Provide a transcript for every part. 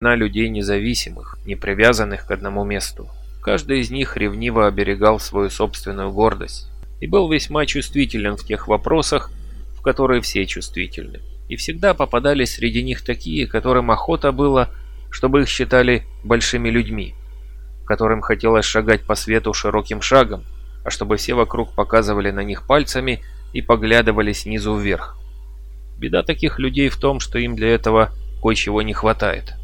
на людей независимых, не привязанных к одному месту. Каждый из них ревниво оберегал свою собственную гордость и был весьма чувствителен в тех вопросах, в которые все чувствительны. И всегда попадались среди них такие, которым охота было, чтобы их считали большими людьми, которым хотелось шагать по свету широким шагом, а чтобы все вокруг показывали на них пальцами и поглядывали снизу вверх. Беда таких людей в том, что им для этого кое-чего не хватает.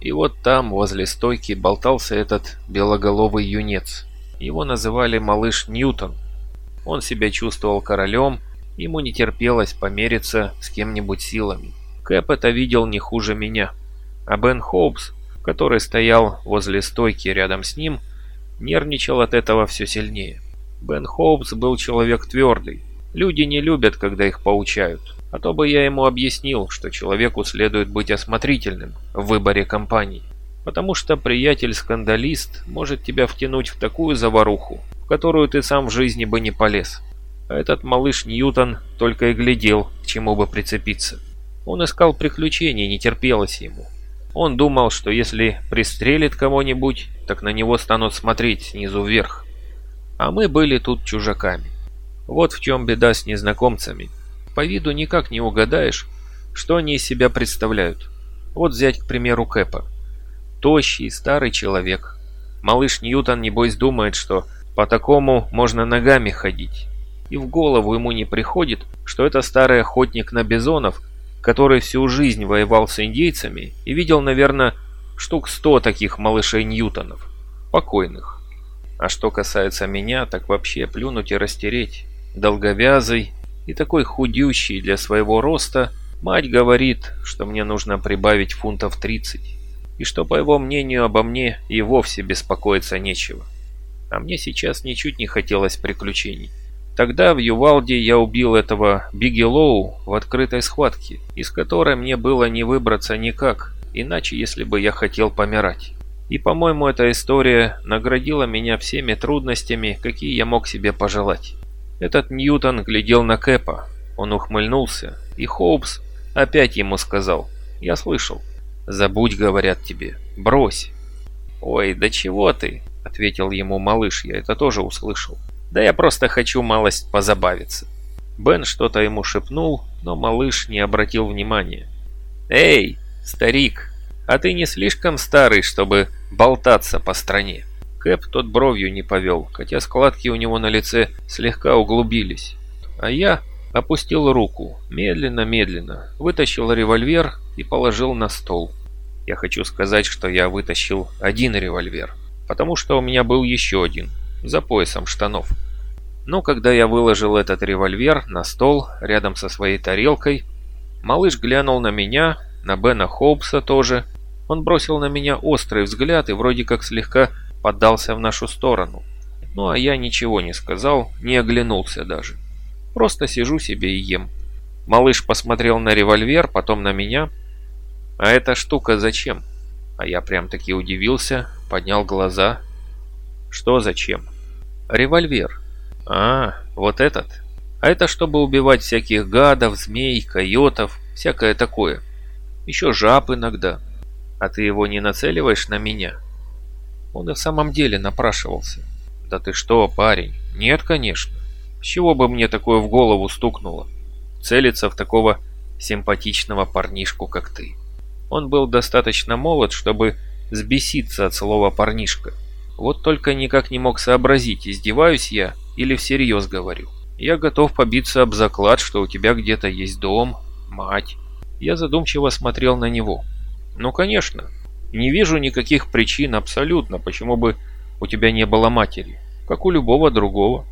И вот там, возле стойки, болтался этот белоголовый юнец. Его называли малыш Ньютон. Он себя чувствовал королем, ему не терпелось помериться с кем-нибудь силами. Кэп это видел не хуже меня. А Бен Хоупс, который стоял возле стойки рядом с ним, нервничал от этого все сильнее. Бен Хоупс был человек твердый. Люди не любят, когда их поучают. А то бы я ему объяснил, что человеку следует быть осмотрительным в выборе компаний. Потому что приятель-скандалист может тебя втянуть в такую заваруху, в которую ты сам в жизни бы не полез. А этот малыш Ньютон только и глядел, к чему бы прицепиться. Он искал приключений, не терпелось ему. Он думал, что если пристрелит кого-нибудь, так на него станут смотреть снизу вверх. А мы были тут чужаками. Вот в чем беда с незнакомцами – по виду никак не угадаешь, что они из себя представляют. Вот взять, к примеру, Кэпа. Тощий, старый человек. Малыш Ньютон, небось, думает, что по такому можно ногами ходить. И в голову ему не приходит, что это старый охотник на бизонов, который всю жизнь воевал с индейцами и видел, наверное, штук сто таких малышей Ньютонов. Покойных. А что касается меня, так вообще плюнуть и растереть. Долговязый, и такой худющий для своего роста, мать говорит, что мне нужно прибавить фунтов 30, и что, по его мнению, обо мне и вовсе беспокоиться нечего. А мне сейчас ничуть не хотелось приключений. Тогда в Ювалде я убил этого Бигелоу в открытой схватке, из которой мне было не выбраться никак, иначе если бы я хотел помирать. И, по-моему, эта история наградила меня всеми трудностями, какие я мог себе пожелать. Этот Ньютон глядел на Кэпа. Он ухмыльнулся, и Хоупс опять ему сказал. «Я слышал. Забудь, говорят тебе. Брось». «Ой, да чего ты?» — ответил ему малыш. «Я это тоже услышал. Да я просто хочу малость позабавиться». Бен что-то ему шепнул, но малыш не обратил внимания. «Эй, старик, а ты не слишком старый, чтобы болтаться по стране?» Кэп тот бровью не повел, хотя складки у него на лице слегка углубились. А я опустил руку, медленно-медленно, вытащил револьвер и положил на стол. Я хочу сказать, что я вытащил один револьвер, потому что у меня был еще один, за поясом штанов. Но когда я выложил этот револьвер на стол рядом со своей тарелкой, малыш глянул на меня, на Бена Хоупса тоже. Он бросил на меня острый взгляд и вроде как слегка поддался в нашу сторону. Ну а я ничего не сказал, не оглянулся даже. Просто сижу себе и ем. Малыш посмотрел на револьвер, потом на меня. А эта штука зачем? А я прям-таки удивился, поднял глаза. Что зачем? Револьвер. А, вот этот. А это чтобы убивать всяких гадов, змей, койотов, всякое такое. Еще жаб иногда. А ты его не нацеливаешь на меня? Он и в самом деле напрашивался. «Да ты что, парень? Нет, конечно. С чего бы мне такое в голову стукнуло? Целиться в такого симпатичного парнишку, как ты». Он был достаточно молод, чтобы сбеситься от слова «парнишка». Вот только никак не мог сообразить, издеваюсь я или всерьез говорю. Я готов побиться об заклад, что у тебя где-то есть дом, мать. Я задумчиво смотрел на него. Ну, конечно, не вижу никаких причин абсолютно, почему бы у тебя не было матери, как у любого другого.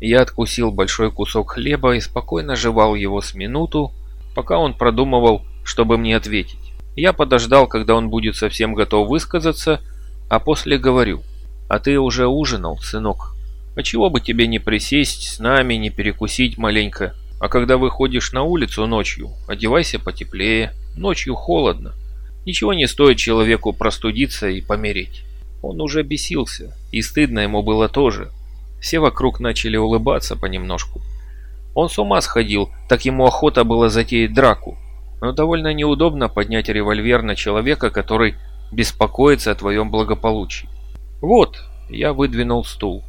Я откусил большой кусок хлеба и спокойно жевал его с минуту, пока он продумывал, чтобы мне ответить. Я подождал, когда он будет совсем готов высказаться, а после говорю, «А ты уже ужинал, сынок? А чего бы тебе не присесть с нами, не перекусить маленько? А когда выходишь на улицу ночью, одевайся потеплее, ночью холодно». Ничего не стоит человеку простудиться и помереть. Он уже бесился, и стыдно ему было тоже. Все вокруг начали улыбаться понемножку. Он с ума сходил, так ему охота было затеять драку. Но довольно неудобно поднять револьвер на человека, который беспокоиться о твоем благополучии. Вот, я выдвинул стул.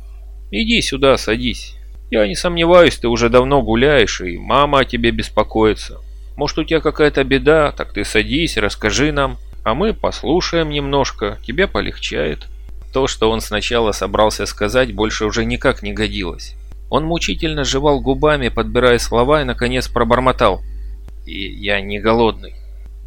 Иди сюда, садись. Я не сомневаюсь, ты уже давно гуляешь, и мама о тебе беспокоится. Может, у тебя какая-то беда, так ты садись, расскажи нам, а мы послушаем немножко, тебе полегчает. То, что он сначала собрался сказать, больше уже никак не годилось. Он мучительно жевал губами, подбирая слова, и, наконец, пробормотал. «И я не голодный».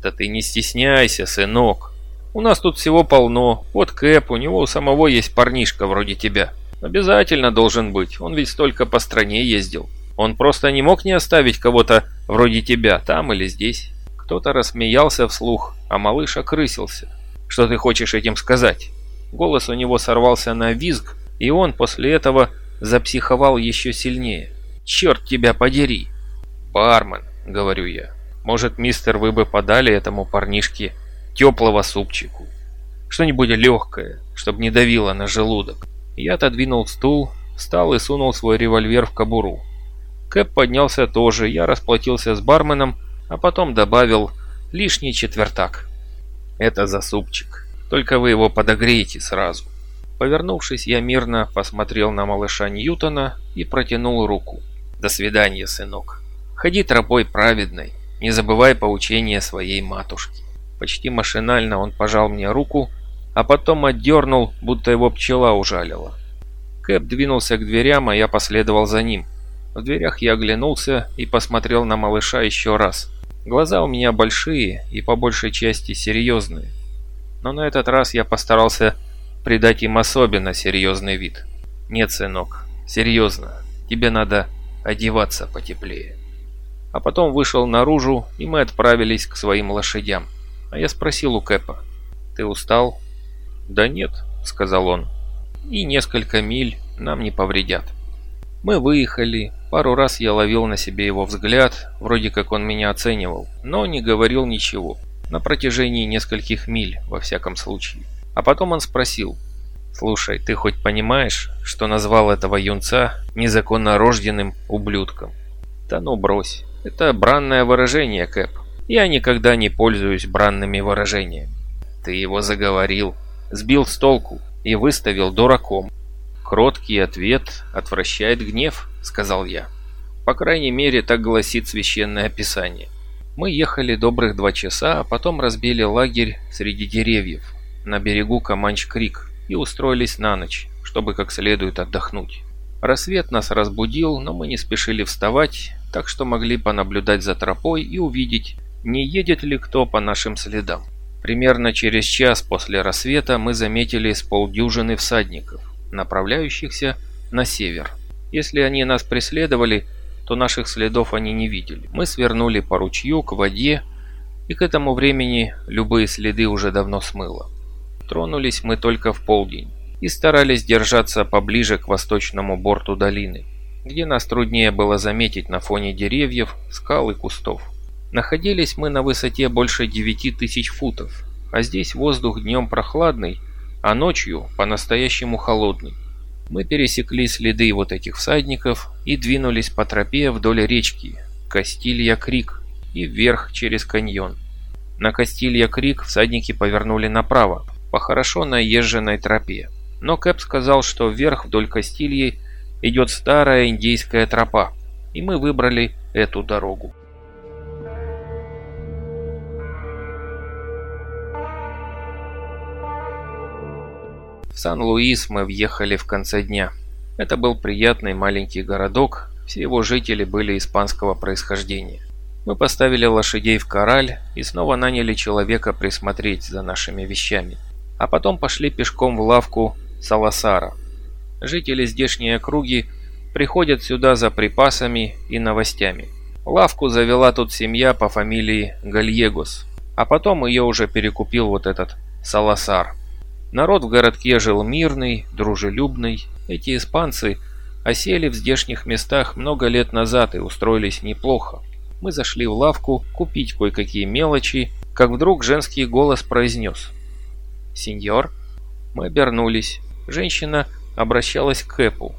«Да ты не стесняйся, сынок. У нас тут всего полно. Вот Кэп, у него у самого есть парнишка вроде тебя. Обязательно должен быть, он ведь столько по стране ездил. Он просто не мог не оставить кого-то вроде тебя, там или здесь». Кто-то рассмеялся вслух, а малыш окрысился. «Что ты хочешь этим сказать?» Голос у него сорвался на визг, и он после этого запсиховал еще сильнее. «Черт тебя подери!» «Бармен», — говорю я, — «может, мистер, вы бы подали этому парнишке теплого супчику? Что-нибудь легкое, чтобы не давило на желудок». Я отодвинул стул, встал и сунул свой револьвер в кобуру. Кэп поднялся тоже, я расплатился с барменом, а потом добавил лишний четвертак. «Это за супчик, только вы его подогреете сразу». Повернувшись, я мирно посмотрел на малыша Ньютона и протянул руку. «До свидания, сынок. Ходи тропой праведной, не забывай поучения своей матушки». Почти машинально он пожал мне руку, а потом отдернул, будто его пчела ужалила. Кэп двинулся к дверям, а я последовал за ним. В дверях я оглянулся и посмотрел на малыша еще раз. Глаза у меня большие и по большей части серьезные. Но на этот раз я постарался придать им особенно серьезный вид. Нет, сынок, серьезно, тебе надо одеваться потеплее. А потом вышел наружу, и мы отправились к своим лошадям. А я спросил у Кэпа, ты устал? Да нет, сказал он, и несколько миль нам не повредят. Мы выехали, пару раз я ловил на себе его взгляд, вроде как он меня оценивал, но не говорил ничего, на протяжении нескольких миль, во всяком случае. А потом он спросил, «Слушай, ты хоть понимаешь, что назвал этого юнца незаконно рожденным ублюдком?» «Да ну брось, это бранное выражение, Кэп. Я никогда не пользуюсь бранными выражениями». «Ты его заговорил, сбил с толку и выставил дураком». «Кроткий ответ отвращает гнев», — сказал я. По крайней мере, так гласит священное писание. Мы ехали добрых два часа, а потом разбили лагерь среди деревьев, на берегу Каманч-Крик и устроились на ночь, чтобы как следует отдохнуть. Рассвет нас разбудил, но мы не спешили вставать, так что могли понаблюдать за тропой и увидеть, не едет ли кто по нашим следам. Примерно через час после рассвета мы заметили с полдюжины всадников, направляющихся на север. Если они нас преследовали, то наших следов они не видели. Мы свернули по ручью к воде, и к этому времени любые следы уже давно смыло. Тронулись мы только в полдень и старались держаться поближе к восточному борту долины, где нас труднее было заметить на фоне деревьев, скал и кустов. Находились мы на высоте больше 9000 футов, а здесь воздух днем прохладный, а ночью по-настоящему холодный. Мы пересекли следы вот этих всадников и двинулись по тропе вдоль речки Кастилья-Крик и вверх через каньон. На Кастилья-Крик всадники повернули направо, по хорошо наезженной тропе. Но Кэп сказал, что вверх вдоль Кастильи идет старая индейская тропа, и мы выбрали эту дорогу. Сан-Луис мы въехали в конце дня. Это был приятный маленький городок, все его жители были испанского происхождения. Мы поставили лошадей в кораль и снова наняли человека присмотреть за нашими вещами а потом пошли пешком в лавку Саласара. Жители здешней округи приходят сюда за припасами и новостями. Лавку завела тут семья по фамилии Гальегос, а потом ее уже перекупил вот этот Саласар. Народ в городке жил мирный, дружелюбный. Эти испанцы осели в здешних местах много лет назад и устроились неплохо. Мы зашли в лавку купить кое-какие мелочи, как вдруг женский голос произнес – «Сеньор?» Мы обернулись. Женщина обращалась к Кэпу.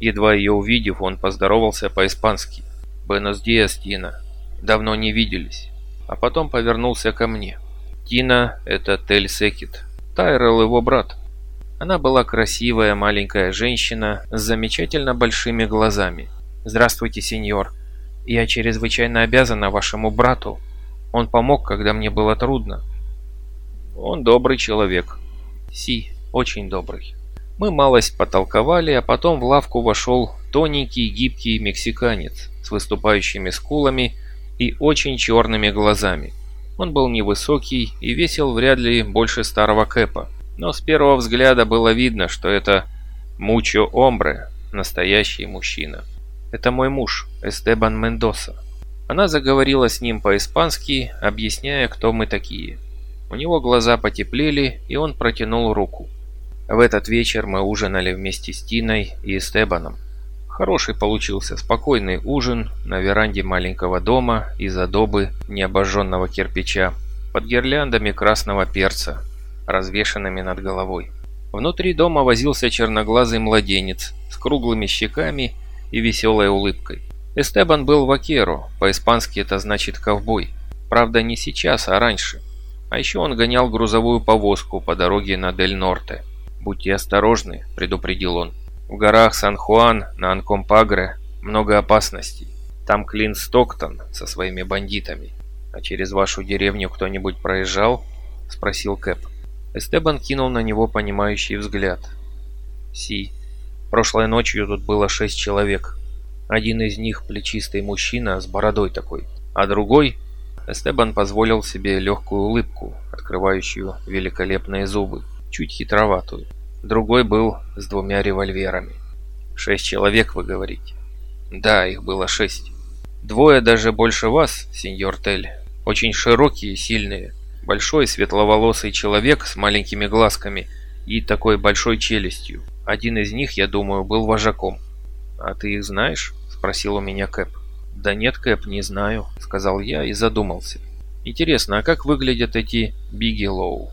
Едва ее увидев, он поздоровался по-испански. «Бенос диас, Дина. Давно не виделись». А потом повернулся ко мне. Тина — это Тель Секит. Тайрел его брат. Она была красивая маленькая женщина с замечательно большими глазами. «Здравствуйте, сеньор. Я чрезвычайно обязана вашему брату. Он помог, когда мне было трудно». «Он добрый человек». «Си, очень добрый». Мы малость потолковали, а потом в лавку вошел тоненький гибкий мексиканец с выступающими скулами и очень черными глазами. Он был невысокий и весил вряд ли больше старого Кэпа, но с первого взгляда было видно, что это Мучо Омбре, настоящий мужчина. Это мой муж, Эстебан Мендоса. Она заговорила с ним по-испански, объясняя, кто мы такие. У него глаза потеплели, и он протянул руку. В этот вечер мы ужинали вместе с Тиной и Эстебаном. Хороший получился спокойный ужин на веранде маленького дома из адобы необожженного кирпича под гирляндами красного перца, развешанными над головой. Внутри дома возился черноглазый младенец с круглыми щеками и веселой улыбкой. Эстебан был вакеро, по-испански это значит ковбой. Правда, не сейчас, а раньше. А еще он гонял грузовую повозку по дороге на Дель-Норте. «Будьте осторожны», — предупредил он. В горах Сан-Хуан на Анкомпагре много опасностей. Там Клин Стоктон со своими бандитами. А через вашу деревню кто-нибудь проезжал? Спросил Кэп. Эстебан кинул на него понимающий взгляд. Си. Прошлой ночью тут было шесть человек. Один из них плечистый мужчина с бородой такой, а другой... Эстебан позволил себе легкую улыбку, открывающую великолепные зубы, чуть хитроватую. Другой был с двумя револьверами. Шесть человек, вы говорите? Да, их было шесть. Двое даже больше вас, сеньор Тель. Очень широкие сильные. Большой светловолосый человек с маленькими глазками и такой большой челюстью. Один из них, я думаю, был вожаком. «А ты их знаешь?» – спросил у меня Кэп. «Да нет, Кэп, не знаю», – сказал я и задумался. «Интересно, а как выглядят эти Бигелоу?»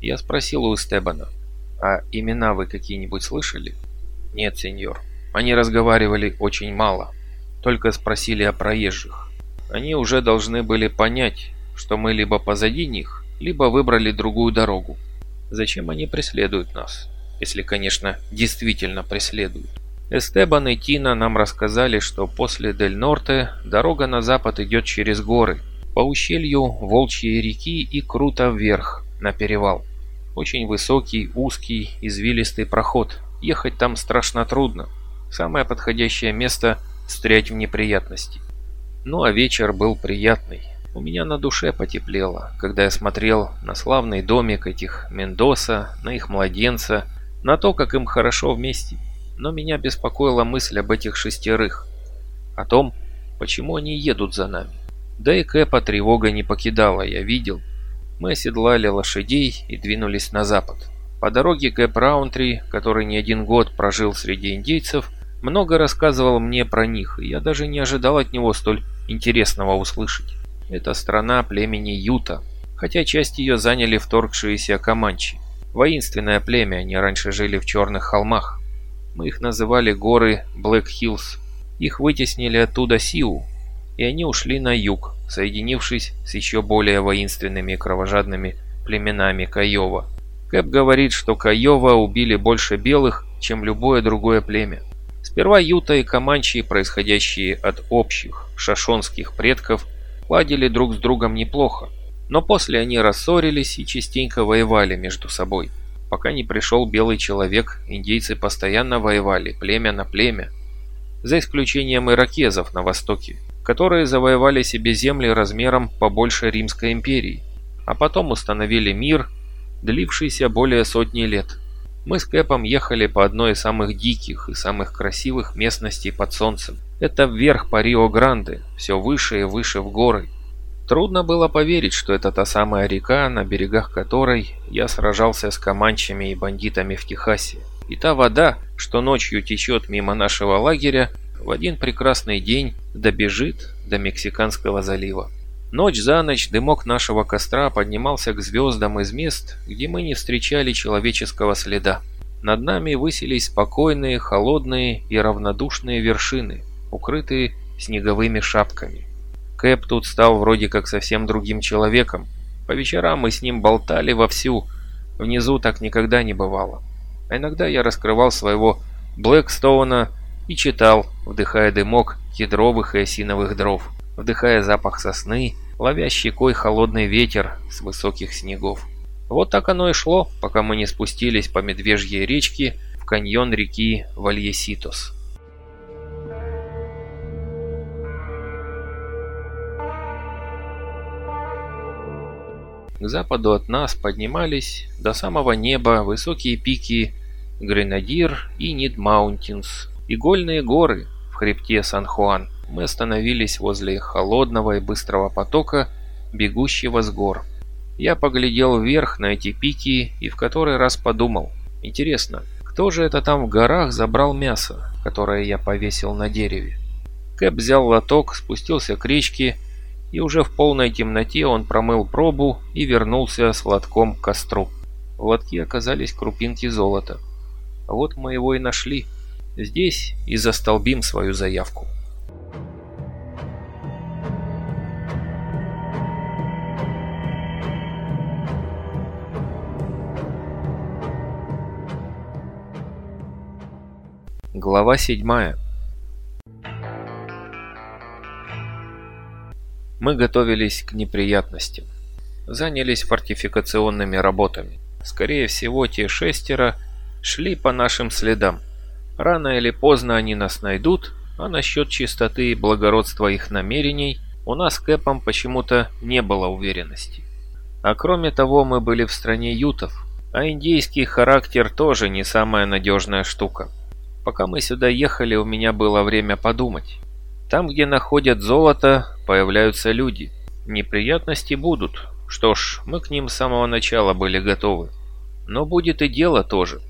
Я спросил у Стебана. А имена вы какие-нибудь слышали? Нет, сеньор. Они разговаривали очень мало. Только спросили о проезжих. Они уже должны были понять, что мы либо позади них, либо выбрали другую дорогу. Зачем они преследуют нас? Если, конечно, действительно преследуют. Эстебан и Тина нам рассказали, что после Дель Норте дорога на запад идет через горы, по ущелью Волчьей реки и круто вверх, на перевал. Очень высокий, узкий, извилистый проход. Ехать там страшно трудно. Самое подходящее место – встрять в неприятности. Ну а вечер был приятный. У меня на душе потеплело, когда я смотрел на славный домик этих Мендоса, на их младенца, на то, как им хорошо вместе. Но меня беспокоила мысль об этих шестерых. О том, почему они едут за нами. Да и Кэпа тревога не покидала, я видел – мы оседлали лошадей и двинулись на запад. По дороге Кэп Раунтри, который не один год прожил среди индейцев, много рассказывал мне про них, и я даже не ожидал от него столь интересного услышать. Это страна племени Юта, хотя часть ее заняли вторгшиеся Команчи. Воинственное племя, они раньше жили в черных холмах. Мы их называли горы Блэк Хиллз. Их вытеснили оттуда Сиу, и они ушли на юг, соединившись с еще более воинственными и кровожадными племенами Каева. Кэп говорит, что Каева убили больше белых, чем любое другое племя. Сперва Юта и Команчи, происходящие от общих шашонских предков, ладили друг с другом неплохо, но после они рассорились и частенько воевали между собой. Пока не пришел белый человек, индейцы постоянно воевали племя на племя, за исключением иракезов на востоке, которые завоевали себе земли размером побольше Римской империи, а потом установили мир, длившийся более сотни лет. Мы с Кэпом ехали по одной из самых диких и самых красивых местностей под солнцем. Это вверх по Рио-Гранде, все выше и выше в горы. Трудно было поверить, что это та самая река, на берегах которой я сражался с команчами и бандитами в Техасе. И та вода, что ночью течет мимо нашего лагеря, в один прекрасный день добежит до Мексиканского залива. Ночь за ночь дымок нашего костра поднимался к звездам из мест, где мы не встречали человеческого следа. Над нами высились спокойные, холодные и равнодушные вершины, укрытые снеговыми шапками. Кэп тут стал вроде как совсем другим человеком. По вечерам мы с ним болтали вовсю, внизу так никогда не бывало. А иногда я раскрывал своего Блэкстоуна и читал, вдыхая дымок кедровых и осиновых дров, вдыхая запах сосны, ловя щекой холодный ветер с высоких снегов. Вот так оно и шло, пока мы не спустились по Медвежьей речке в каньон реки Вальеситос. К западу от нас поднимались до самого неба высокие пики Гренадир и Нидл-Маунтинс, игольные горы в хребте Сан-Хуан. Мы остановились возле холодного и быстрого потока, бегущего с гор. Я поглядел вверх на эти пики и в который раз подумал. Интересно, кто же это там в горах забрал мясо, которое я повесил на дереве? Кэп взял лоток, спустился к речке и уже в полной темноте он промыл пробу и вернулся с лотком к костру. В лотке оказались крупинки золота. Вот мы его и нашли. Здесь и застолбим свою заявку. Глава седьмая. Мы готовились к неприятностям. Занялись фортификационными работами. Скорее всего, те шестеро шли по нашим следам. Рано или поздно они нас найдут, а насчет чистоты и благородства их намерений у нас с Кэпом почему-то не было уверенности. А кроме того, мы были в стране ютов, а индейский характер тоже не самая надежная штука. Пока мы сюда ехали, у меня было время подумать. Там, где находят золото, появляются люди. Неприятности будут. Что ж, мы к ним с самого начала были готовы. Но будет и дело тоже.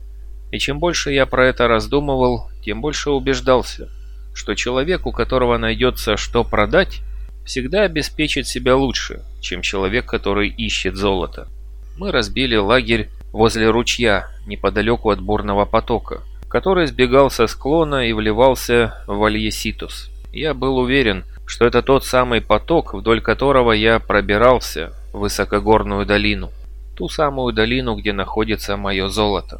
И чем больше я про это раздумывал, тем больше убеждался, что человек, у которого найдется что продать, всегда обеспечит себя лучше, чем человек, который ищет золото. Мы разбили лагерь возле ручья, неподалеку от бурного потока, который сбегал со склона и вливался в Альеситус. Я был уверен, что это тот самый поток, вдоль которого я пробирался в высокогорную долину. Ту самую долину, где находится мое золото.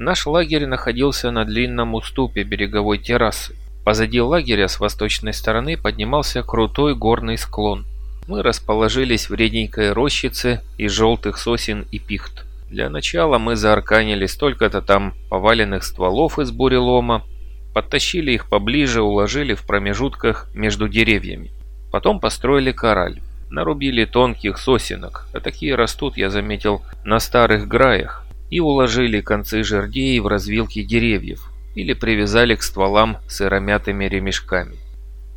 Наш лагерь находился на длинном уступе береговой террасы. Позади лагеря с восточной стороны поднимался крутой горный склон. Мы расположились в реденькой рощице из желтых сосен и пихт. Для начала мы заарканили столько-то там поваленных стволов из бурелома, Подтащили их поближе, уложили в промежутках между деревьями. Потом построили кораль. Нарубили тонких сосенок, а такие растут, я заметил, на старых граях, и уложили концы жердей в развилки деревьев или привязали к стволам сыромятыми ремешками.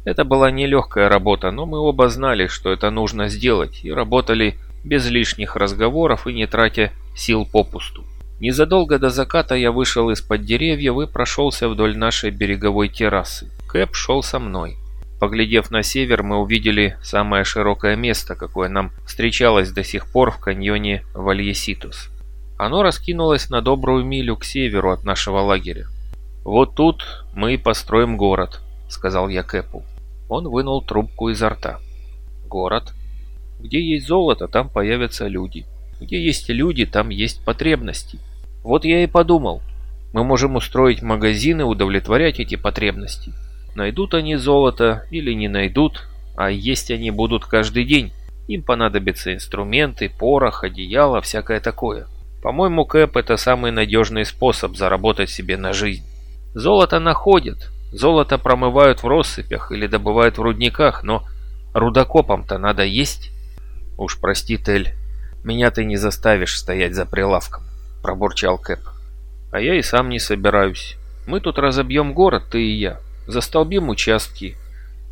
Это была нелегкая работа, но мы оба знали, что это нужно сделать, и работали без лишних разговоров и не тратя сил попусту. Незадолго до заката я вышел из-под деревьев и прошелся вдоль нашей береговой террасы. Кэп шел со мной. Поглядев на север, мы увидели самое широкое место, какое нам встречалось до сих пор в каньоне Вальеситус. Оно раскинулось на добрую милю к северу от нашего лагеря. «Вот тут мы и построим город», — сказал я Кэпу. Он вынул трубку изо рта. «Город? Где есть золото, там появятся люди. Где есть люди, там есть потребности. Вот я и подумал, мы можем устроить магазины, удовлетворять эти потребности. Найдут они золото или не найдут, а есть они будут каждый день. Им понадобятся инструменты, порох, одеяло, всякое такое. По-моему, Кэп это самый надежный способ заработать себе на жизнь. Золото находят, золото промывают в россыпях или добывают в рудниках, но рудокопам-то надо есть. Уж прости, Тель, меня ты не заставишь стоять за прилавком пробурчал Кэп. «А я и сам не собираюсь. Мы тут разобьем город, ты и я, застолбим участки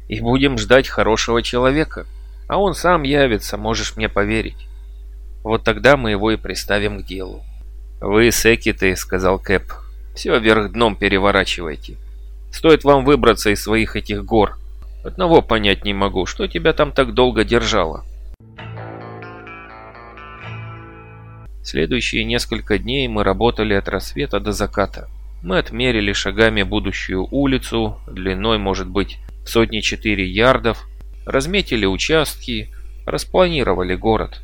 и будем ждать хорошего человека. А он сам явится, можешь мне поверить. Вот тогда мы его и приставим к делу». «Вы секиты», — сказал Кэп. «Все вверх дном переворачивайте. Стоит вам выбраться из своих этих гор. Одного понять не могу, что тебя там так долго держало?» Следующие несколько дней мы работали от рассвета до заката. Мы отмерили шагами будущую улицу, длиной может быть сотни четыре ярдов, разметили участки, распланировали город.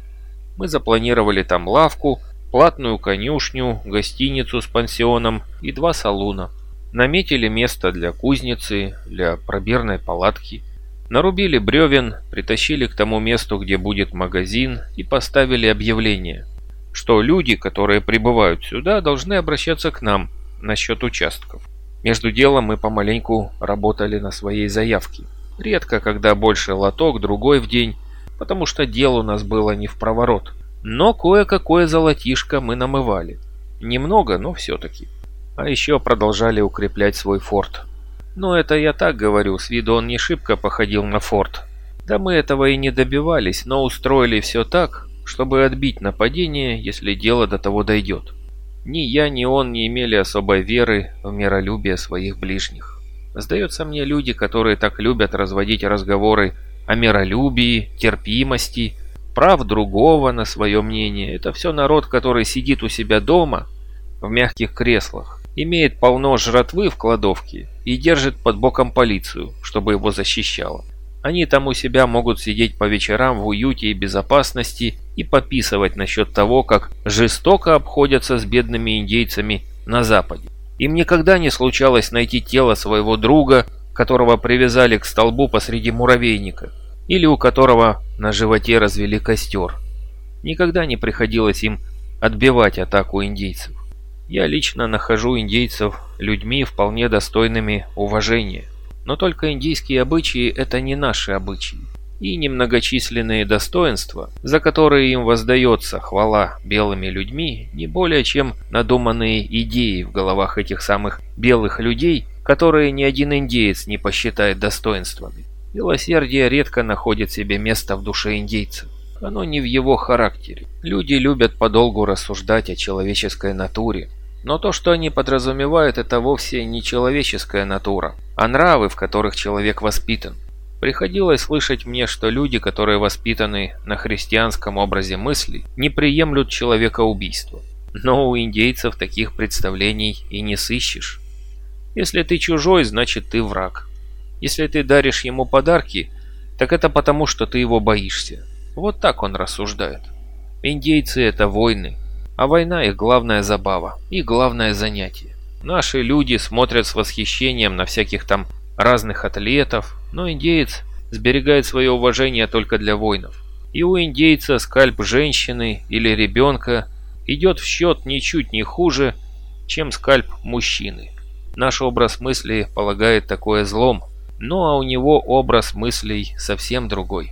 Мы запланировали там лавку, платную конюшню, гостиницу с пансионом и два салуна. Наметили место для кузницы, для пробирной палатки. Нарубили бревен, притащили к тому месту, где будет магазин, и поставили объявление, что люди, которые прибывают сюда, должны обращаться к нам насчет участков. Между делом мы помаленьку работали на своей заявке. Редко, когда больше лоток, другой в день, потому что дел у нас было не в проворот. Но кое-какое золотишко мы намывали. Немного, но все-таки. А еще продолжали укреплять свой форт. Но это я так говорю, с виду он не шибко походил на форт. Да мы этого и не добивались, но устроили все так, чтобы отбить нападение, если дело до того дойдет. Ни я, ни он не имели особой веры в миролюбие своих ближних. Сдается мне, люди, которые так любят разводить разговоры о миролюбии, терпимости, прав другого на свое мнение, это все народ, который сидит у себя дома в мягких креслах, имеет полно жратвы в кладовке и держит под боком полицию, чтобы его защищала. Они там у себя могут сидеть по вечерам в уюте и безопасности и пописывать насчет того, как жестоко обходятся с бедными индейцами на Западе. Им никогда не случалось найти тело своего друга, которого привязали к столбу посреди муравейника, или у которого на животе развели костер. Никогда не приходилось им отбивать атаку индейцев. Я лично нахожу индейцев людьми вполне достойными уважения. Но только индийские обычаи – это не наши обычаи. И немногочисленные достоинства, за которые им воздается хвала белыми людьми, не более чем надуманные идеи в головах этих самых белых людей, которые ни один индеец не посчитает достоинствами. Милосердие редко находит себе место в душе индейца. Оно не в его характере. Люди любят подолгу рассуждать о человеческой натуре, но то, что они подразумевают, это вовсе не человеческая натура, а нравы, в которых человек воспитан. Приходилось слышать мне, что люди, которые воспитаны на христианском образе мысли, не приемлют человекоубийство. Но у индейцев таких представлений и не сыщешь. Если ты чужой, значит ты враг. Если ты даришь ему подарки, так это потому, что ты его боишься. Вот так он рассуждает. Индейцы – это войны, а война их главная забава и главное занятие. Наши люди смотрят с восхищением на всяких там разных атлетов, но индеец сберегает свое уважение только для воинов. И у индейца скальп женщины или ребенка идет в счет ничуть не хуже, чем скальп мужчины. Наш образ мысли полагает такое злом, ну а у него образ мыслей совсем другой.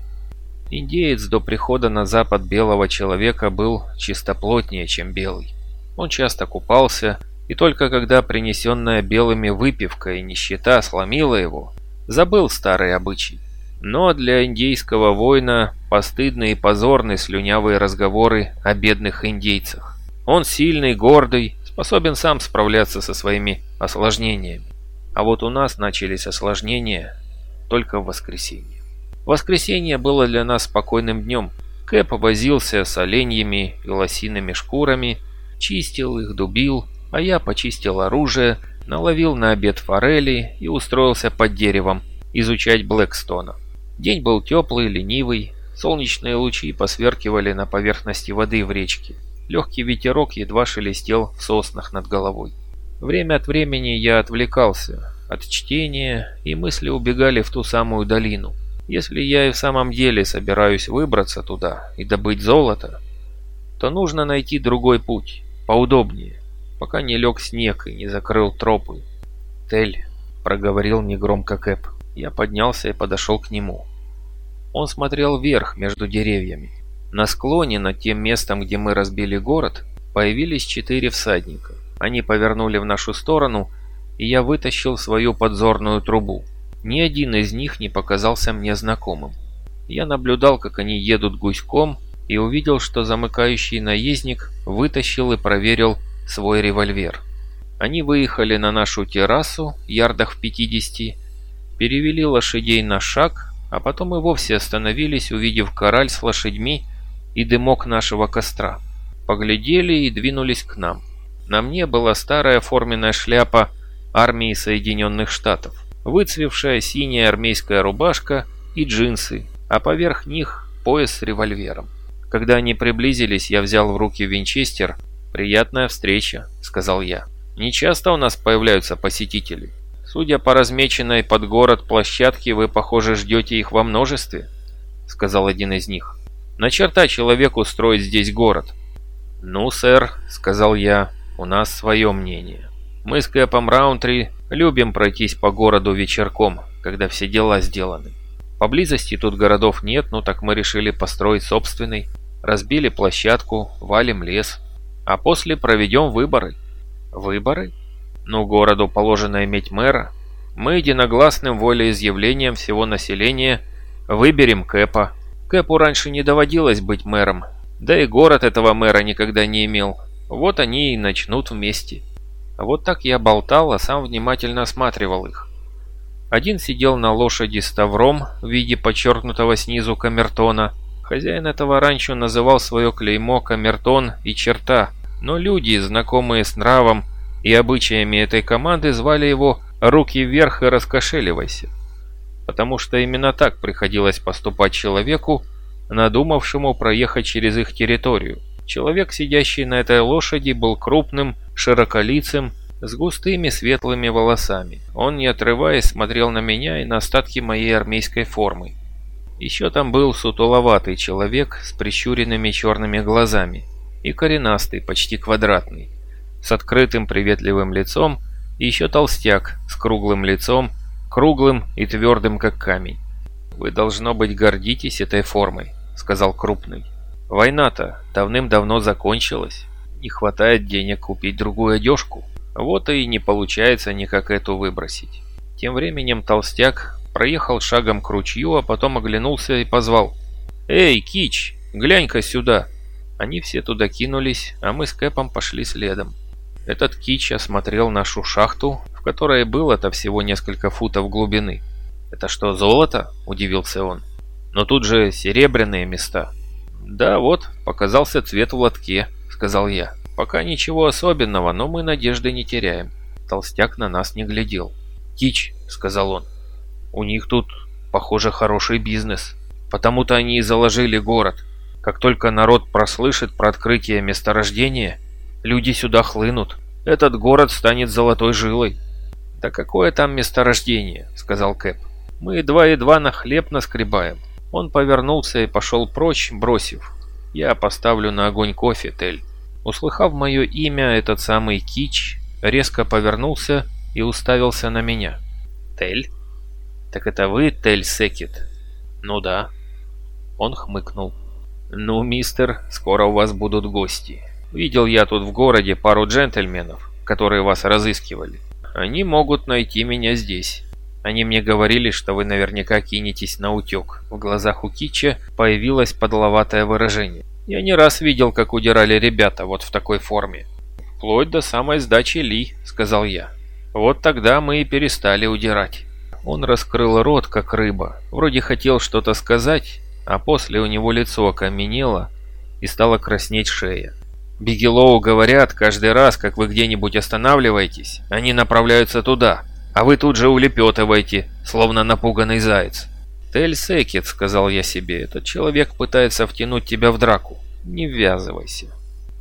Индеец до прихода на запад белого человека был чистоплотнее, чем белый. Он часто купался, и только когда принесенная белыми выпивка и нищета сломила его, забыл старые обычаи. Но для индейского воина постыдны и позорны слюнявые разговоры о бедных индейцах. Он сильный, гордый, способен сам справляться со своими осложнениями. А вот у нас начались осложнения только в воскресенье. Воскресенье было для нас спокойным днем. Кэп возился с оленьями и лосиными шкурами, чистил их, дубил, а я почистил оружие, наловил на обед форели и устроился под деревом изучать Блэкстона. День был теплый, ленивый, солнечные лучи посверкивали на поверхности воды в речке. Легкий ветерок едва шелестел в соснах над головой. Время от времени я отвлекался от чтения, и мысли убегали в ту самую долину – если я и в самом деле собираюсь выбраться туда и добыть золото, то нужно найти другой путь, поудобнее, пока не лег снег и не закрыл тропы. «Тель», — проговорил негромко Кэп. Я поднялся и подошел к нему. Он смотрел вверх между деревьями. На склоне, над тем местом, где мы разбили город, появились четыре всадника. Они повернули в нашу сторону, и я вытащил свою подзорную трубу. Ни один из них не показался мне знакомым. Я наблюдал, как они едут гуськом, и увидел, что замыкающий наездник вытащил и проверил свой револьвер. Они выехали на нашу террасу, ярдах в 50, перевели лошадей на шаг, а потом и вовсе остановились, увидев кораль с лошадьми и дымок нашего костра. Поглядели и двинулись к нам. На мне была старая форменная шляпа армии Соединенных Штатов выцвевшая синяя армейская рубашка и джинсы, а поверх них пояс с револьвером. Когда они приблизились, я взял в руки винчестер. «Приятная встреча», — сказал я. «Не часто у нас появляются посетители. Судя по размеченной под город площадке, вы, похоже, ждете их во множестве», — сказал один из них. «На черта человеку строить здесь город». «Ну, сэр», — сказал я, — «у нас свое мнение. Мы с Кэпом Раунтри любим пройтись по городу вечерком, когда все дела сделаны. Поблизости тут городов нет, ну так мы решили построить собственный. Разбили площадку, валим лес. А после проведем выборы. Выборы? Ну, городу положено иметь мэра. Мы единогласным волеизъявлением всего населения выберем Кэпа. Кэпу раньше не доводилось быть мэром. Да и город этого мэра никогда не имел. Вот они и начнут вместе. Вот так я болтал, а сам внимательно осматривал их. Один сидел на лошади с тавром в виде подчеркнутого снизу камертона. Хозяин этого ранчо называл свое клеймо камертон и черта, но люди, знакомые с нравом и обычаями этой команды, звали его «руки вверх и раскошеливайся». Потому что именно так приходилось поступать человеку, надумавшему проехать через их территорию. Человек, сидящий на этой лошади, был крупным, широколицым, с густыми светлыми волосами. Он, не отрываясь, смотрел на меня и на остатки моей армейской формы. Еще там был сутуловатый человек с прищуренными черными глазами и коренастый, почти квадратный, с открытым приветливым лицом и еще толстяк с круглым лицом, круглым и твердым, как камень. «Вы, должно быть, гордитесь этой формой», — сказал крупный. «Война-то давным-давно закончилась. Не хватает денег купить другую одежку». Вот и не получается никак эту выбросить. Тем временем толстяк проехал шагом к ручью, а потом оглянулся и позвал. «Эй, Кич, глянь-ка сюда!» Они все туда кинулись, а мы с Кэпом пошли следом. Этот Кич осмотрел нашу шахту, которой было-то всего несколько футов глубины. «Это что, золото?» – удивился он. «Но тут же серебряные места». «Да вот, показался цвет в лотке», – сказал я. Пока ничего особенного, но мы надежды не теряем. Толстяк на нас не глядел. «Кич», — сказал он, — «у них тут, похоже, хороший бизнес. Потому-то они и заложили город. Как только народ прослышит про открытие месторождения, люди сюда хлынут. Этот город станет золотой жилой». «Да какое там месторождение?» — сказал Кэп. «Мы едва-едва на хлеб наскребаем». Он повернулся и пошел прочь, бросив. «Я поставлю на огонь кофе, Тель». Услыхав мое имя, этот самый Кич резко повернулся и уставился на меня. «Тель? Так это вы, Тель Секет?» «Ну да». Он хмыкнул. «Ну, мистер, скоро у вас будут гости. Видел я тут в городе пару джентльменов, которые вас разыскивали. Они могут найти меня здесь. Они мне говорили, что вы наверняка кинетесь на утек». В глазах у Кича появилось подловатое выражение. Я не раз видел, как удирали ребята вот в такой форме. Вплоть до самой сдачи Ли, сказал я. Вот тогда мы и перестали удирать. Он раскрыл рот, как рыба. Вроде хотел что-то сказать, а после у него лицо окаменело и стала краснеть шея. Бигелоу говорят, каждый раз, как вы где-нибудь останавливаетесь, они направляются туда, а вы тут же улепетываете, словно напуганный заяц. «Тель Секет», — сказал я себе, — «этот человек пытается втянуть тебя в драку. Не ввязывайся».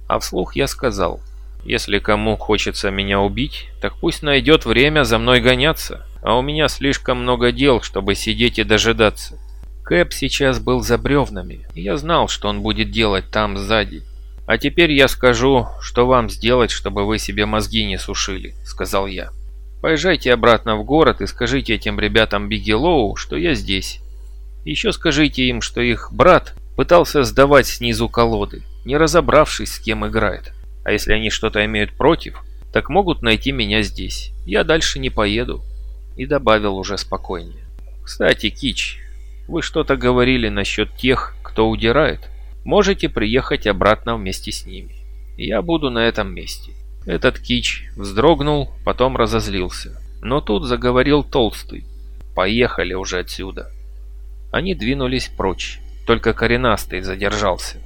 А вслух я сказал, «Если кому хочется меня убить, так пусть найдет время за мной гоняться, а у меня слишком много дел, чтобы сидеть и дожидаться». Кэп сейчас был за бревнами, и я знал, что он будет делать там сзади. «А теперь я скажу, что вам сделать, чтобы вы себе мозги не сушили», — сказал я. «Поезжайте обратно в город и скажите этим ребятам Бигелоу, что я здесь, еще скажите им, что их брат пытался сдавать снизу колоды, не разобравшись, с кем играет. А если они что-то имеют против, так могут найти меня здесь. Я дальше не поеду. И добавил уже спокойнее. Кстати, Кич, вы что-то говорили насчет тех, кто удирает. Можете приехать обратно вместе с ними. Я буду на этом месте. Этот Кич вздрогнул, потом разозлился. Но тут заговорил Толстый. Поехали уже отсюда. Они двинулись прочь, только коренастый задержался.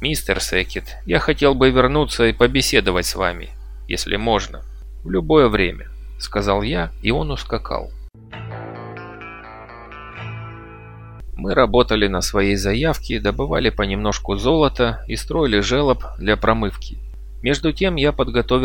«Мистер Секет, я хотел бы вернуться и побеседовать с вами, если можно, в любое время», — сказал я, и он ускакал. Мы работали на своей заявке, добывали понемножку золота и строили желоб для промывки. Между тем я подготовил